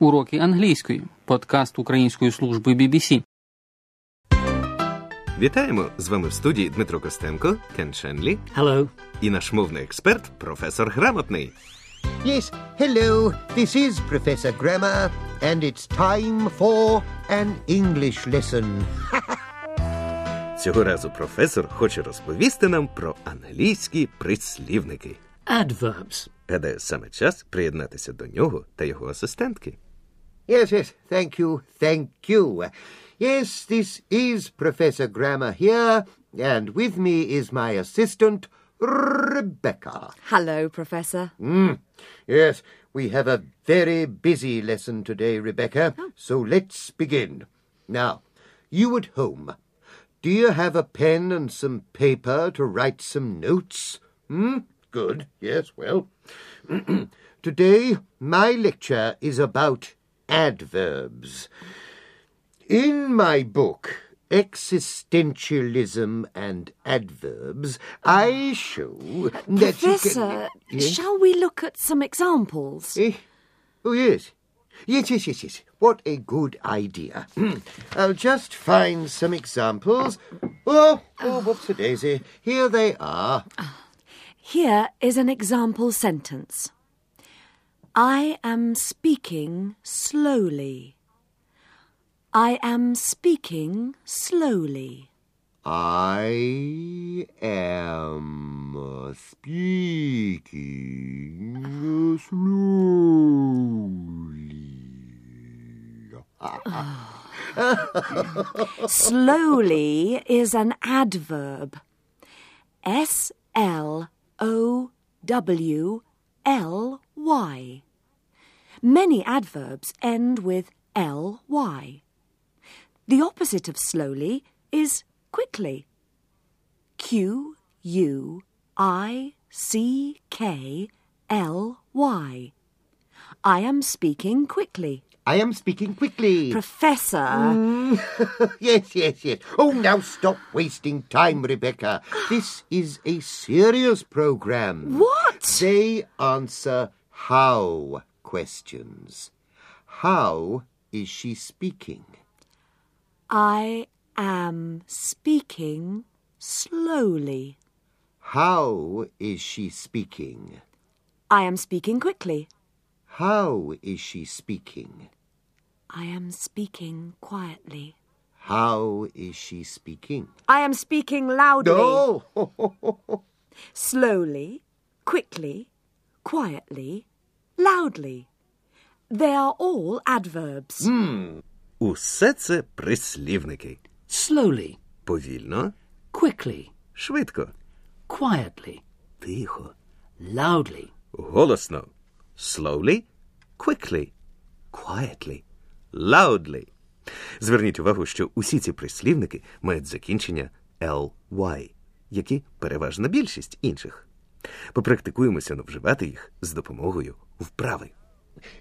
Уроки англійської. Подкаст Української служби BBC. Вітаємо! З вами в студії Дмитро Костенко, Кен Шенлі Hello. і наш мовний експерт, професор Грамотний. Yes, hello, this is Professor Grammar, and it's time for an English lesson. Цього разу професор хоче розповісти нам про англійські прислівники. Adverbs. Гадаю, саме час приєднатися до нього та його асистентки. Yes, yes, thank you, thank you. Yes, this is Professor Grammar here, and with me is my assistant, Rebecca. Hello, Professor. Yes, we have a very busy lesson today, Rebecca, so let's begin. Now, you at home, do you have a pen and some paper to write some notes? Hmm? Good, yes, well. today, my lecture is about adverbs. In my book, Existentialism and Adverbs, I show that you Professor, can... Yes? shall we look at some examples? Eh? Oh, yes. Yes, yes, yes, yes. What a good idea. I'll just find some examples. Oh, oh, whoops a daisy. Here they are. Here is an example sentence. I am speaking slowly. I am speaking slowly. I am speaking slowly. slowly is an adverb. S L O W L Y. Many adverbs end with L Y. The opposite of slowly is quickly. Q U I C K L Y. I am speaking quickly. I am speaking quickly. Professor, mm. yes, yes, yes. Oh, now stop wasting time, Rebecca. This is a serious program. what? They answer how questions. How is she speaking? I am speaking slowly. How is she speaking? I am speaking quickly. How is she speaking? I am speaking quietly. How is she speaking? I am speaking loudly. No! Slowly, quickly, quietly, loudly. They are all adverbs. Усе це прислівники. Slowly. Повільно, Quickly. швидко, Quietly. тихо, Loudly. голосно. Slowly, quickly, quietly, loudly. Зверніть увагу, що усі ці прислівники мають закінчення ly, як і переважна більшість інших. Попрактикуємося навживати їх з допомогою вправи.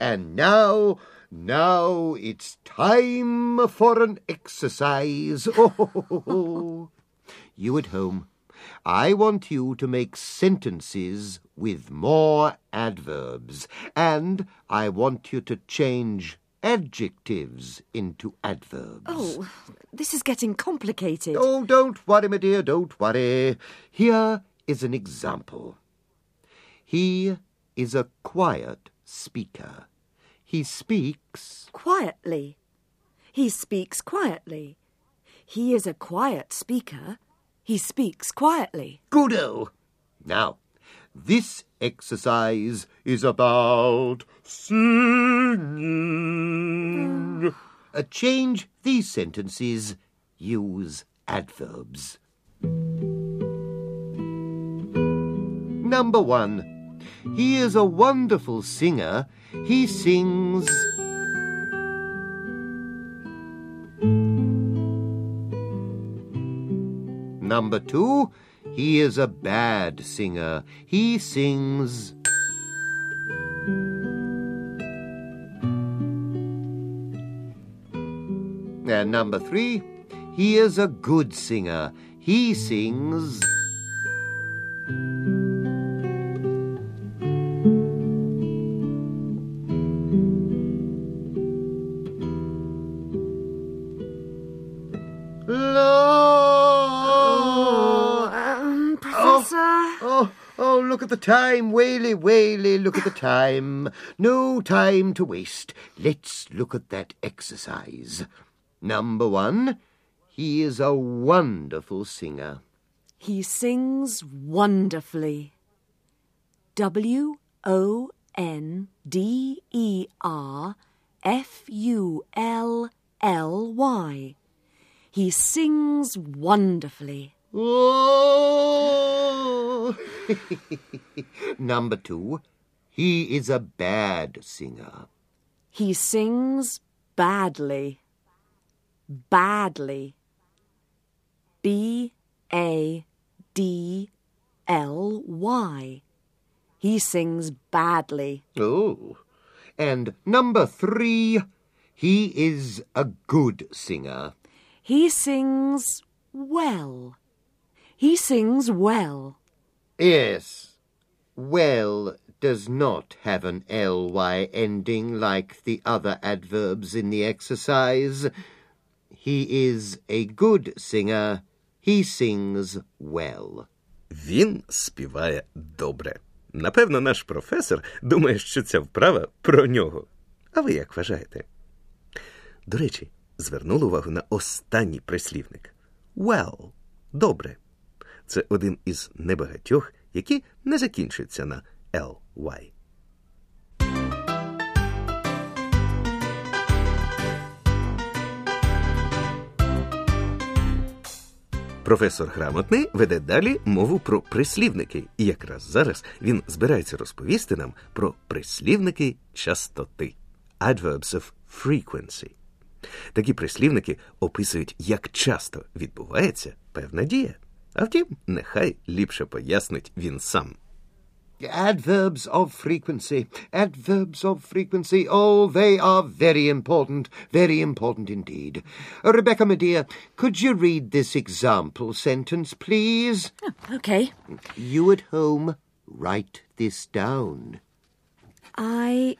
And now, now it's time for an exercise. Oh, you at home, I want you to make sentences with more adverbs, and I want you to change adjectives into adverbs. Oh, this is getting complicated. Oh, don't worry, my dear, don't worry. Here is an example. He is a quiet speaker. He speaks. Quietly. He speaks quietly. He is a quiet speaker. He speaks quietly. Goodo! Now, this exercise is about singing. Uh, change these sentences. Use adverbs. Number one. He is a wonderful singer. He sings. Number two. He is a bad singer. He sings. And number three. He is a good singer. He sings. The time, Whaley, Whaley, look at the time. No time to waste. Let's look at that exercise. Number one, he is a wonderful singer. He sings wonderfully. W O N D E R F U L L Y. He sings wonderfully. Oh! Number two, he is a bad singer. He sings badly. Badly. B A D L Y. He sings badly. Oh. And number three, he is a good singer. He sings well. He sings well. Yes. Well does not have an ly ending like the other adverbs in the exercise. He is a good singer. He sings well. Він співає добре. Напевно, наш професор думає, що ця вправа про нього. А ви як вважаєте? До речі, звернули увагу на останній прислівник. Well. Добре. Це один із небагатьох, які не закінчуються на ly. Професор грамотний веде далі мову про прислівники, і якраз зараз він збирається розповісти нам про прислівники частоти adverbs of frequency. Такі прислівники описують, як часто відбувається певна дія. А втім, нехай ліпше пояснить він сам. Adverbs of frequency. Adverbs of frequency. Oh, they are very important. Very important indeed. Uh, Rebecca, my dear, could you read this example sentence, please? Okay. You at home, write this down. I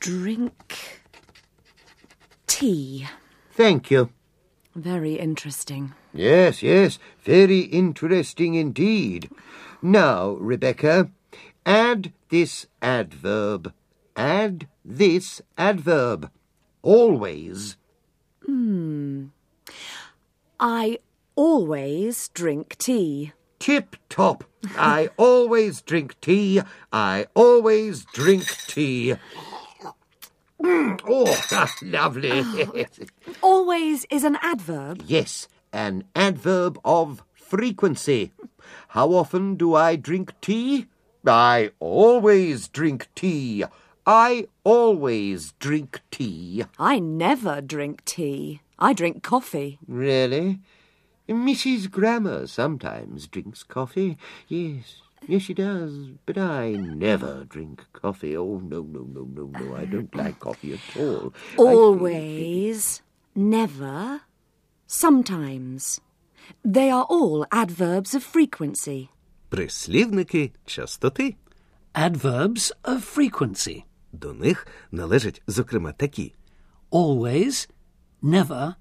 drink tea. Thank you. Very interesting. Yes, yes, very interesting indeed. Now, Rebecca, add this adverb. Add this adverb. Always. Hmm. I always drink tea. Tip top. I always drink tea. I always drink tea. Mm, oh, lovely. Always is an adverb. yes, an adverb of frequency. How often do I drink tea? I always drink tea. I always drink tea. I never drink tea. I drink coffee. Really? Mrs. Grammar sometimes drinks coffee. Yes, yes, she does. But I never drink coffee. Oh, no, no, no, no, no. I don't like coffee at all. Always, never, sometimes. They are all adverbs of frequency. Прислівники частоти. Adverbs of frequency. До них належать, зокрема, такі Always, never,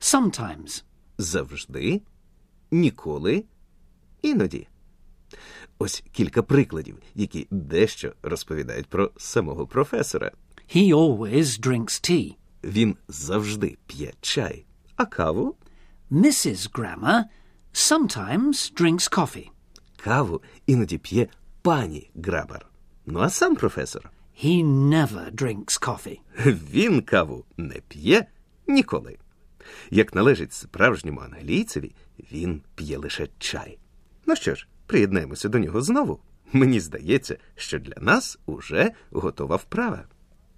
sometimes. завжди, ніколи, іноді. Ось кілька прикладів, які дещо розповідають про самого професора. He always drinks tea. Він завжди п'є чай, а каву Mrs. Grammer sometimes drinks coffee. каву іноді п'є пані Грабар. Ну а сам професор He never drinks coffee. він каву не п'є ніколи. Як належить справжньому англійцеві, він п'є лише чай. Ну що ж, приєднаємося до нього знову. Мені здається, що для нас уже готова вправа.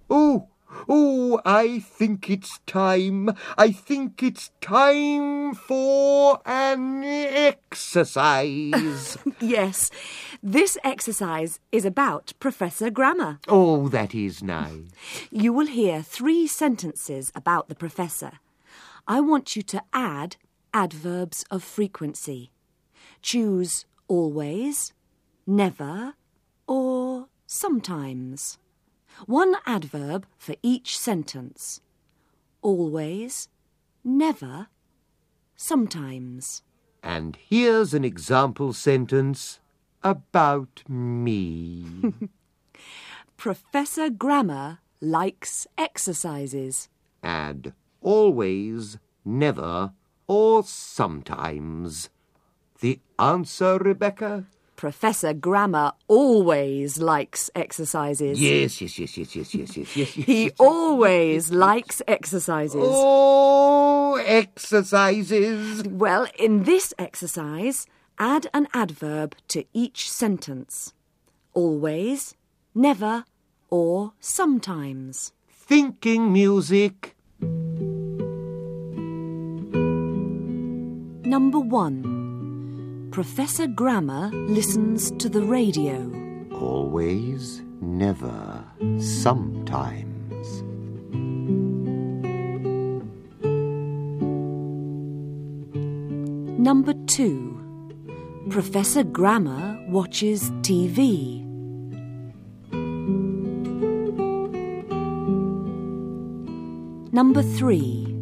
Oh, oh, I think it's time. I think it's time for an exercise. Yes, this exercise is about Professor Grammar. oh, that is nice. You will hear three sentences about the professor. I want you to add adverbs of frequency. Choose always, never, or sometimes. One adverb for each sentence. Always, never, sometimes. And here's an example sentence about me? Professor Grammar likes exercises. and always, never, or sometimes. The answer, Rebecca? Professor Grammar always likes exercises. Yes, yes, yes, yes, yes, yes, yes, yes. He always likes exercises. Oh, exercises. Well, in this exercise, add an adverb to each sentence. Always, never, or sometimes. Thinking music. Number one. Professor Grammar listens to the radio. Always, never, sometimes. Number two. Professor Grammar watches TV. Number three.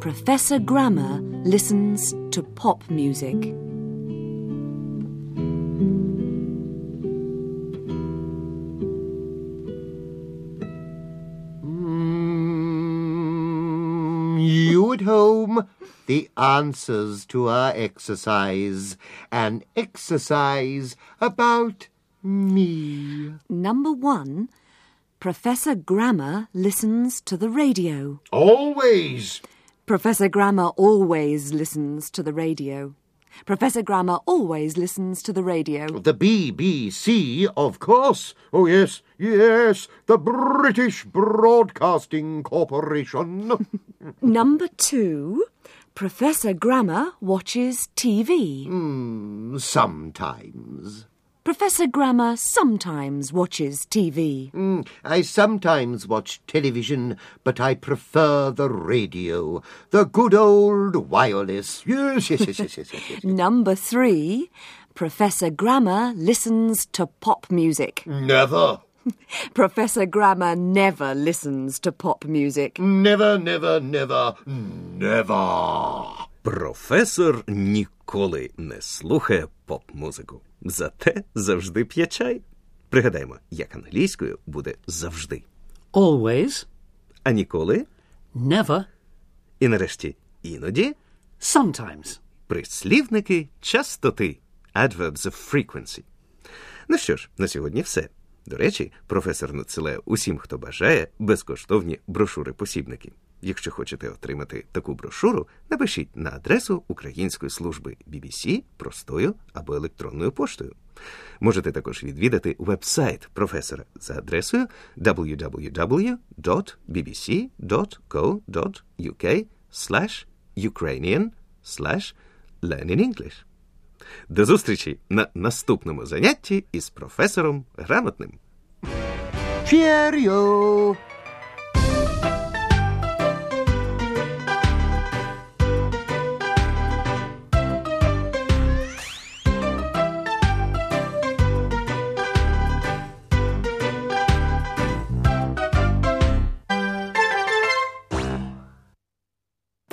Professor Grammar listens to pop music. Answers to our exercise. An exercise about me. Number one. Professor Grammar listens to the radio. Always. Professor Grammar always listens to the radio. Professor Grammar always listens to the radio. The BBC, of course. Oh, yes, yes, the British Broadcasting Corporation. Number two, Professor Grammar watches TV. Hmm, Sometimes. Professor Grammar sometimes watches TV. Mm, I sometimes watch television, but I prefer the radio. The good old wireless. Yes, yes, yes, yes, yes, yes. yes. Number three, Professor Grammar listens to pop music. Never. Professor Grammar never listens to pop music. Never, never, never, never. Професор ніколи не слухає поп-музику. Зате завжди п'є чай. Пригадаймо, як англійською буде завжди. Always, А ніколи, never, і нарешті іноді sometimes. прислівники частоти adverbs of frequency. Ну що ж, на сьогодні все. До речі, професор надсилає усім, хто бажає, безкоштовні брошури-посібники. Якщо хочете отримати таку брошуру, напишіть на адресу Української служби BBC простою або електронною поштою. Можете також відвідати веб-сайт професора за адресою www.bbc.co.uk Ukrainian Learning English. До зустрічі на наступному занятті із професором грамотним. Cheerio.